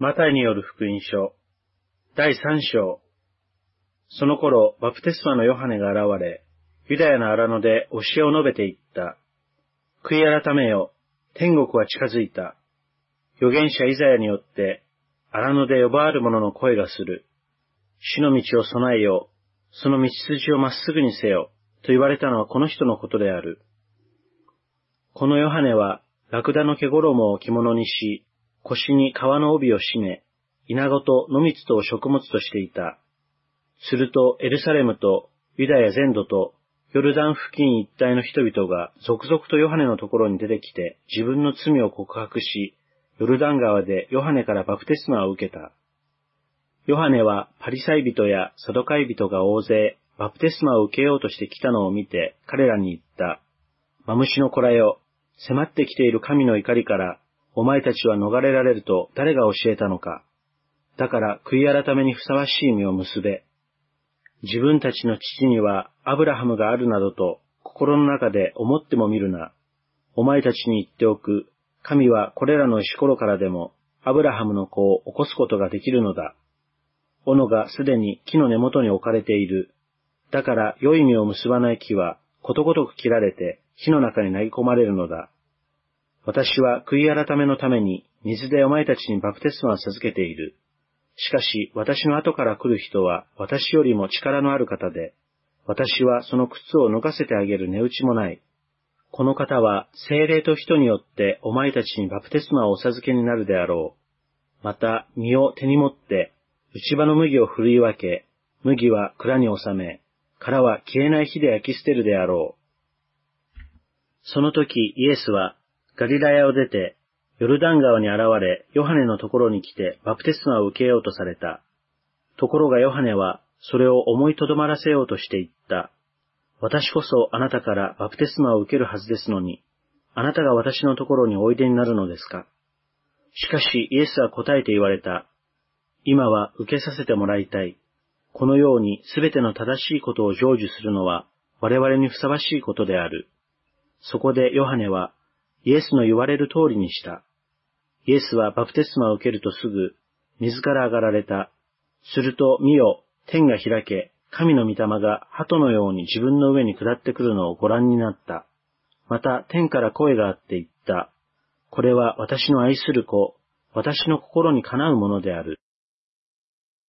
マタイによる福音書、第三章。その頃、バプテスマのヨハネが現れ、ユダヤの荒野で教えを述べていった。悔い改めよ、天国は近づいた。預言者イザヤによって、荒野で呼ばわる者の声がする。死の道を備えよ、その道筋をまっすぐにせよ、と言われたのはこの人のことである。このヨハネは、ラクダの毛衣を着物にし、腰に革の帯を締め、稲子と野蜜とを食物としていた。するとエルサレムとユダヤ全土とヨルダン付近一帯の人々が続々とヨハネのところに出てきて自分の罪を告白し、ヨルダン川でヨハネからバプテスマを受けた。ヨハネはパリサイ人やサドカイ人が大勢バプテスマを受けようとして来たのを見て彼らに言った。マムシの子らよ、迫ってきている神の怒りからお前たちは逃れられると誰が教えたのか。だから悔い改めにふさわしい実を結べ。自分たちの父にはアブラハムがあるなどと心の中で思っても見るな。お前たちに言っておく。神はこれらの石ころからでもアブラハムの子を起こすことができるのだ。斧がすでに木の根元に置かれている。だから良い実を結ばない木はことごとく切られて火の中に投げ込まれるのだ。私は悔い改めのために水でお前たちにバプテスマを授けている。しかし私の後から来る人は私よりも力のある方で、私はその靴を脱がせてあげる値打ちもない。この方は精霊と人によってお前たちにバプテスマをお授けになるであろう。また、身を手に持って、内場の麦を振り分け、麦は蔵に収め、殻は消えない火で焼き捨てるであろう。その時イエスはガリラヤを出てヨルダン川に現れ、ヨハネのところに来てバプテスマを受けようとされた。ところがヨハネは、それを思いとどまらせようとして言った。私こそあなたからバプテスマを受けるはずですのに、あなたが私のところにおいでになるのですかしかしイエスは答えて言われた。今は受けさせてもらいたい。このようにすべての正しいことを成就するのは我々にふさわしいことである。そこでヨハネはイエスの言われる通りにした。イエスはバプテスマを受けるとすぐ、水から上がられた。すると、見よ、天が開け、神の御霊が鳩のように自分の上に下ってくるのをご覧になった。また、天から声があって言った。これは私の愛する子、私の心にかなうものである。